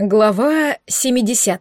Глава 70.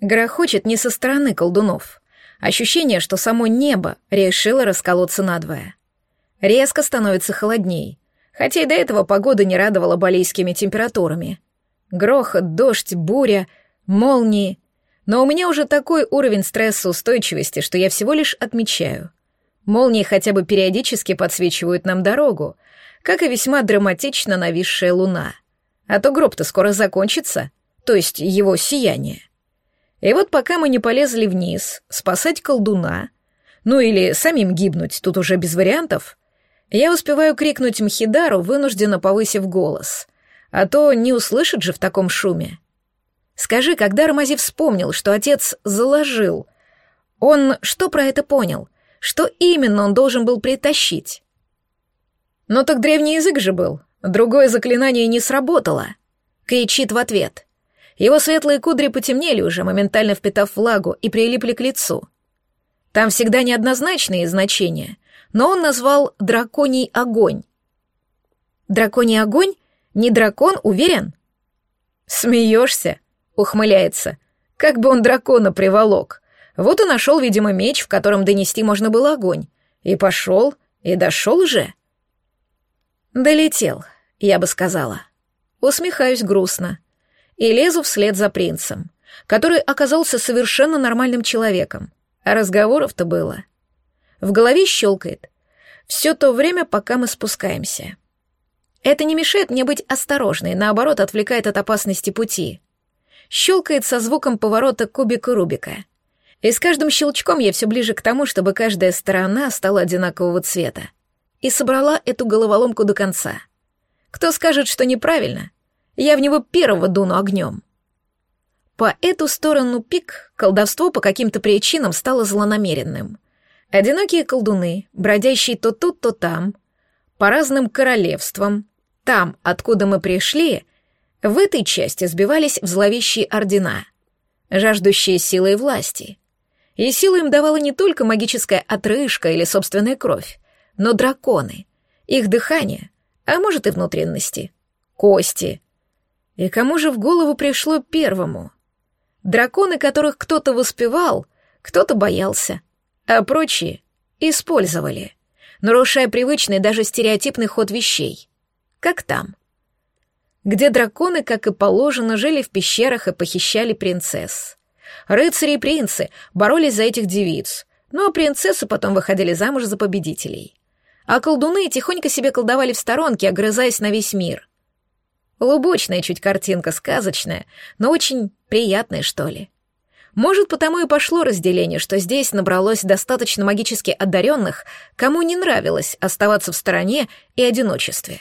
Грохочет не со стороны колдунов. Ощущение, что само небо решило расколоться надвое. Резко становится холодней, хотя и до этого погода не радовала балийскими температурами. Грохот, дождь, буря, молнии. Но у меня уже такой уровень стрессоустойчивости, что я всего лишь отмечаю. Молнии хотя бы периодически подсвечивают нам дорогу, как и весьма драматично нависшая луна — а то гроб-то скоро закончится, то есть его сияние. И вот пока мы не полезли вниз спасать колдуна, ну или самим гибнуть, тут уже без вариантов, я успеваю крикнуть Мхидару, вынужденно повысив голос, а то не услышит же в таком шуме. Скажи, когда Рамази вспомнил, что отец заложил, он что про это понял? Что именно он должен был притащить? Ну так древний язык же был, Другое заклинание не сработало. Кричит в ответ. Его светлые кудри потемнели уже, моментально впитав влагу, и прилипли к лицу. Там всегда неоднозначные значения, но он назвал «драконий огонь». «Драконий огонь? Не дракон, уверен?» «Смеешься?» — ухмыляется. «Как бы он дракона приволок. Вот и нашел, видимо, меч, в котором донести можно было огонь. И пошел, и дошел же». Долетел, я бы сказала. Усмехаюсь грустно. И лезу вслед за принцем, который оказался совершенно нормальным человеком. А разговоров-то было. В голове щелкает. Все то время, пока мы спускаемся. Это не мешает мне быть осторожной, наоборот, отвлекает от опасности пути. Щелкает со звуком поворота кубика Рубика. И с каждым щелчком я все ближе к тому, чтобы каждая сторона стала одинакового цвета и собрала эту головоломку до конца. Кто скажет, что неправильно, я в него первого дуну огнем. По эту сторону пик колдовство по каким-то причинам стало злонамеренным. Одинокие колдуны, бродящие то тут, то там, по разным королевствам, там, откуда мы пришли, в этой части сбивались в зловещие ордена, жаждущие силы и власти. И силу им давала не только магическая отрыжка или собственная кровь, но драконы, их дыхание, а может и внутренности, кости. И кому же в голову пришло первому? Драконы, которых кто-то воспевал, кто-то боялся, а прочие использовали, нарушая привычный даже стереотипный ход вещей. Как там? Где драконы, как и положено, жили в пещерах и похищали принцесс. Рыцари и принцы боролись за этих девиц, ну а принцессы потом выходили замуж за победителей а колдуны тихонько себе колдовали в сторонке, огрызаясь на весь мир. Лубочная чуть картинка, сказочная, но очень приятная, что ли. Может, потому и пошло разделение, что здесь набралось достаточно магически одаренных, кому не нравилось оставаться в стороне и одиночестве.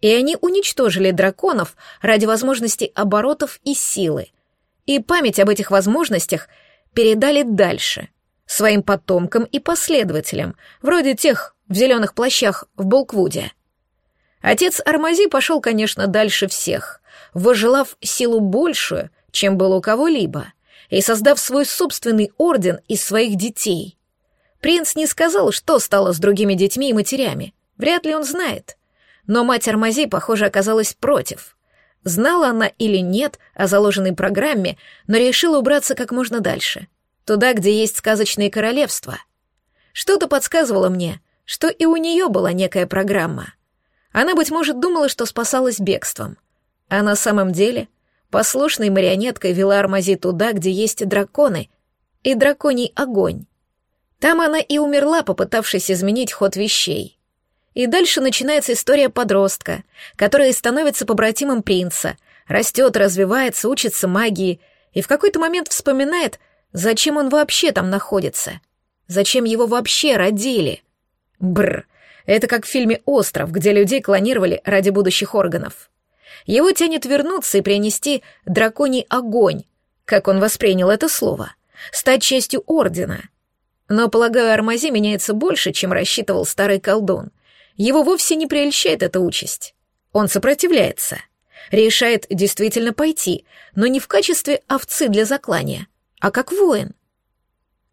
И они уничтожили драконов ради возможности оборотов и силы. И память об этих возможностях передали дальше, своим потомкам и последователям, вроде тех в зеленых плащах в Болквуде. Отец Армази пошел, конечно, дальше всех, выжелав силу большую, чем было у кого-либо, и создав свой собственный орден из своих детей. Принц не сказал, что стало с другими детьми и матерями, вряд ли он знает. Но мать Армази, похоже, оказалась против. Знала она или нет о заложенной программе, но решила убраться как можно дальше, туда, где есть сказочные королевства. Что-то подсказывало мне, что и у нее была некая программа. Она, быть может, думала, что спасалась бегством. А на самом деле послушной марионеткой вела Армази туда, где есть драконы и драконий огонь. Там она и умерла, попытавшись изменить ход вещей. И дальше начинается история подростка, который становится побратимом принца, растет, развивается, учится магии и в какой-то момент вспоминает, зачем он вообще там находится, зачем его вообще родили. Бр. Это как в фильме «Остров», где людей клонировали ради будущих органов. Его тянет вернуться и принести драконий огонь, как он воспринял это слово, стать частью Ордена. Но, полагаю, Армази меняется больше, чем рассчитывал старый колдун. Его вовсе не прельщает эта участь. Он сопротивляется. Решает действительно пойти, но не в качестве овцы для заклания, а как воин.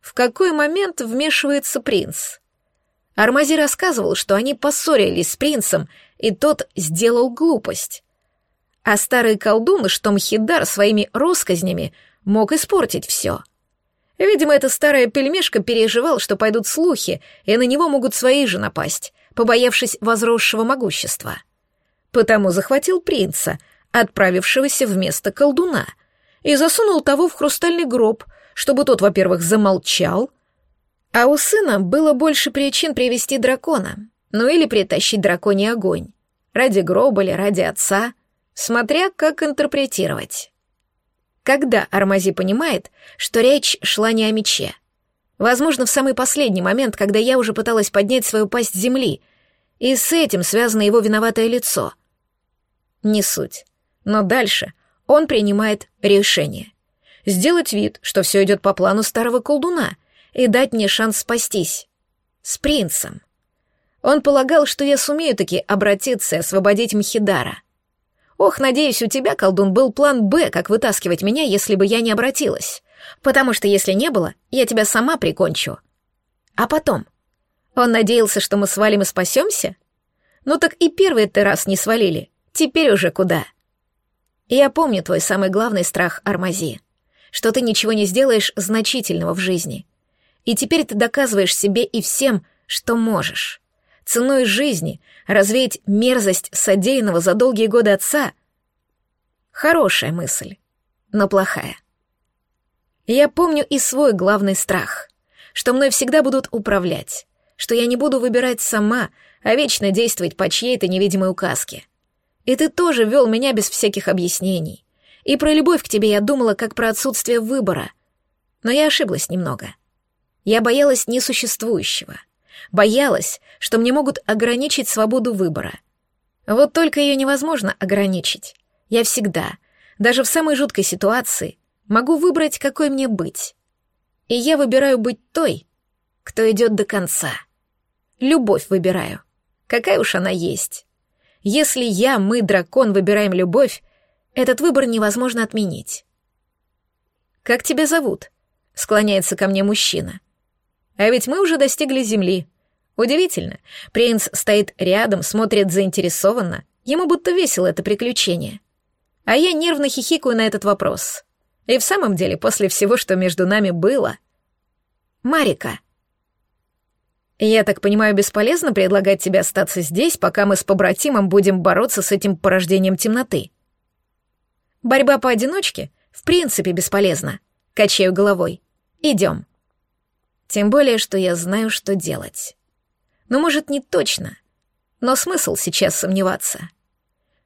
В какой момент вмешивается принц? Армази рассказывал, что они поссорились с принцем, и тот сделал глупость. А старый колдун Штомхидар своими росказнями мог испортить все. Видимо, эта старая пельмешка переживал, что пойдут слухи, и на него могут свои же напасть, побоявшись возросшего могущества. Потому захватил принца, отправившегося вместо колдуна, и засунул того в хрустальный гроб, чтобы тот, во-первых, замолчал, а у сына было больше причин привести дракона, ну или притащить драконий огонь. Ради гроба или ради отца, смотря как интерпретировать. Когда Армази понимает, что речь шла не о мече? Возможно, в самый последний момент, когда я уже пыталась поднять свою пасть земли, и с этим связано его виноватое лицо. Не суть. Но дальше он принимает решение. Сделать вид, что все идет по плану старого колдуна, и дать мне шанс спастись. С принцем. Он полагал, что я сумею таки обратиться и освободить Мхидара. Ох, надеюсь, у тебя, колдун, был план «Б», как вытаскивать меня, если бы я не обратилась. Потому что если не было, я тебя сама прикончу. А потом? Он надеялся, что мы свалим и спасемся? Ну так и первый ты раз не свалили. Теперь уже куда? Я помню твой самый главный страх, Армази. Что ты ничего не сделаешь значительного в жизни. И теперь ты доказываешь себе и всем, что можешь ценой жизни развеять мерзость содеянного за долгие годы отца — хорошая мысль, но плохая. Я помню и свой главный страх, что мной всегда будут управлять, что я не буду выбирать сама, а вечно действовать по чьей-то невидимой указке. И ты тоже вел меня без всяких объяснений. И про любовь к тебе я думала как про отсутствие выбора. Но я ошиблась немного. Я боялась несуществующего — Боялась, что мне могут ограничить свободу выбора. Вот только ее невозможно ограничить. Я всегда, даже в самой жуткой ситуации, могу выбрать, какой мне быть. И я выбираю быть той, кто идет до конца. Любовь выбираю. Какая уж она есть. Если я, мы, дракон, выбираем любовь, этот выбор невозможно отменить. «Как тебя зовут?» — склоняется ко мне мужчина. «А ведь мы уже достигли земли. Удивительно. Принц стоит рядом, смотрит заинтересованно. Ему будто весело это приключение. А я нервно хихикаю на этот вопрос. И в самом деле, после всего, что между нами было... Марика. Я так понимаю, бесполезно предлагать тебе остаться здесь, пока мы с побратимом будем бороться с этим порождением темноты. Борьба поодиночке в принципе бесполезна. Качаю головой. Идем. Тем более, что я знаю, что делать. Но, может, не точно. Но смысл сейчас сомневаться.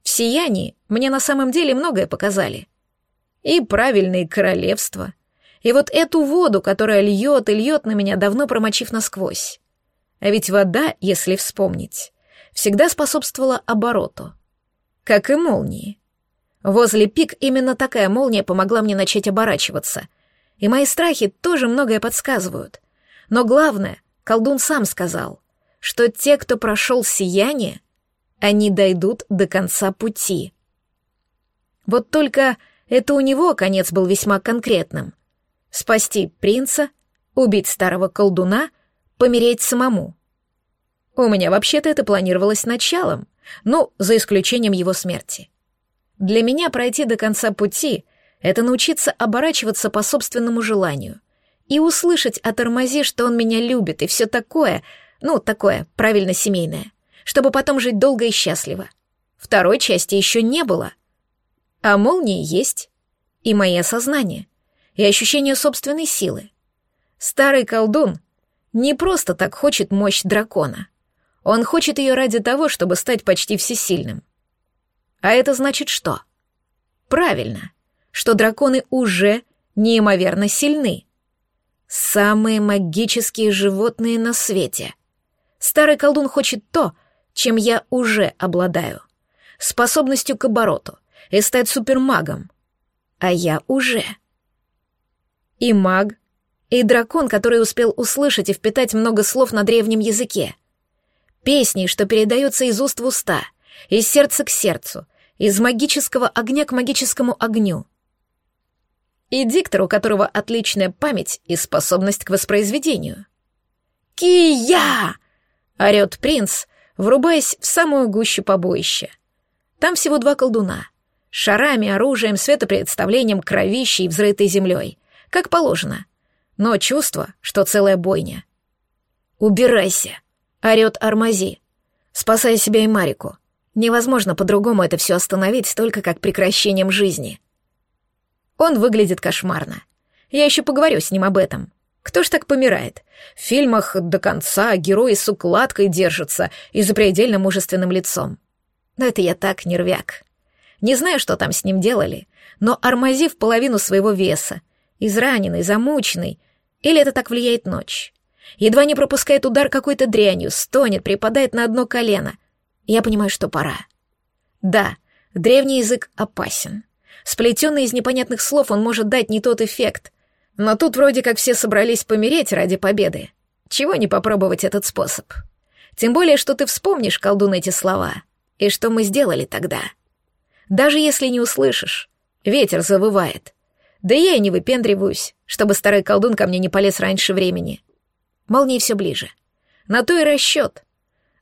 В сиянии мне на самом деле многое показали. И правильные королевства, и вот эту воду, которая льет и льет на меня, давно промочив насквозь. А ведь вода, если вспомнить, всегда способствовала обороту. Как и молнии. Возле пик именно такая молния помогла мне начать оборачиваться. И мои страхи тоже многое подсказывают. Но главное, колдун сам сказал что те, кто прошел сияние, они дойдут до конца пути. Вот только это у него конец был весьма конкретным. Спасти принца, убить старого колдуна, помереть самому. У меня вообще-то это планировалось началом, ну, за исключением его смерти. Для меня пройти до конца пути — это научиться оборачиваться по собственному желанию и услышать от Армази, что он меня любит и все такое — ну, такое, правильно семейное. Чтобы потом жить долго и счастливо. Второй части еще не было. А молнии есть. И мои осознания. И ощущение собственной силы. Старый колдун не просто так хочет мощь дракона. Он хочет ее ради того, чтобы стать почти всесильным. А это значит что? Правильно, что драконы уже неимоверно сильны. Самые магические животные на свете. Старый колдун хочет то, чем я уже обладаю. Способностью к обороту и стать супермагом. А я уже. И маг, и дракон, который успел услышать и впитать много слов на древнем языке. Песни, что передаются из уст в уста, из сердца к сердцу, из магического огня к магическому огню. И диктор, у которого отличная память и способность к воспроизведению. «Кия!» орёт принц, врубаясь в самую гущу побоища. Там всего два колдуна. Шарами, оружием, светопредставлением, кровищей и взрытой землей. Как положено. Но чувство, что целая бойня. «Убирайся!» — орёт Армази. «Спасай себя и Марику. Невозможно по-другому это все остановить, только как прекращением жизни». Он выглядит кошмарно. Я еще поговорю с ним об этом. Кто ж так помирает? В фильмах до конца герои с укладкой держатся и запредельно мужественным лицом. Но это я так, нервяк. Не знаю, что там с ним делали, но Армази в половину своего веса, израненный, замученный, или это так влияет ночь. Едва не пропускает удар какой-то дрянью, стонет, припадает на одно колено. Я понимаю, что пора. Да, древний язык опасен. Сплетенный из непонятных слов он может дать не тот эффект, но тут вроде как все собрались помереть ради победы. Чего не попробовать этот способ? Тем более, что ты вспомнишь, колдун, эти слова. И что мы сделали тогда? Даже если не услышишь, ветер завывает. Да я и не выпендриваюсь, чтобы старый колдун ко мне не полез раньше времени. Молнии все ближе. На то и расчет.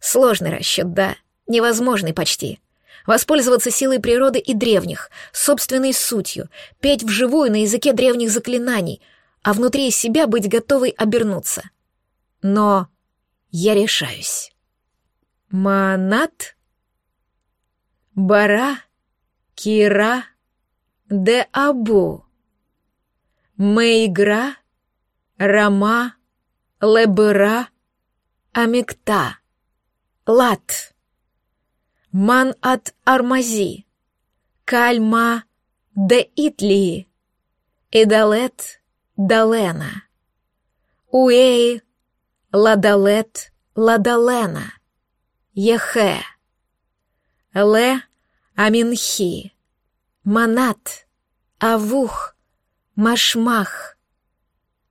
Сложный расчет, да, невозможный почти. Воспользоваться силой природы и древних, собственной сутью, петь вживую на языке древних заклинаний, а внутри себя быть готовой обернуться. Но я решаюсь. Манат? Бара? Кира? Де Абу? Мейгра? Рама? Лебера? Амикта? Лат? Ман от Армази, Кальма де Итлии, Эдалет Далена, Уэй Ладалет Ладалена, Ехе, Ле Аминхи, Манат, Авух, Машмах,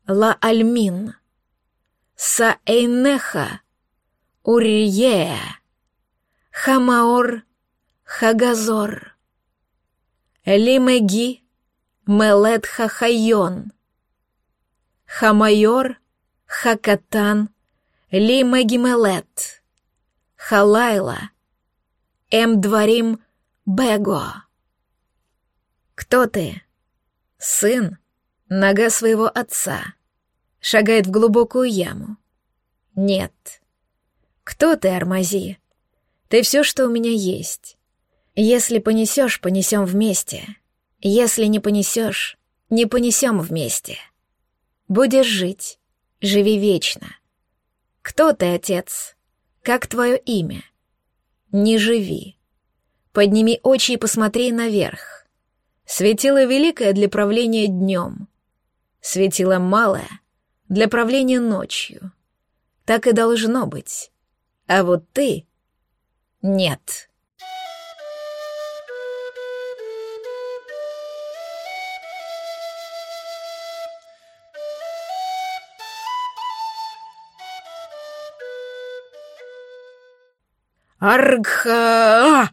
Ла Альмин, Саэйнеха, Урьея, Хамаор Хагазор. Лимеги Мелет Хахайон. Хамайор Хакатан Лимеги Мелет. Халайла Эмдварим Бего. Кто ты? Сын, нога своего отца. Шагает в глубокую яму. Нет. Кто ты, Армази? Ты все, что у меня есть. Если понесешь, понесем вместе. Если не понесешь, не понесем вместе. Будешь жить, живи вечно. Кто ты, отец? Как твое имя? Не живи. Подними очи и посмотри наверх. Светило великое для правления днем. Светило малое для правления ночью. Так и должно быть. А вот ты нет. Аргха!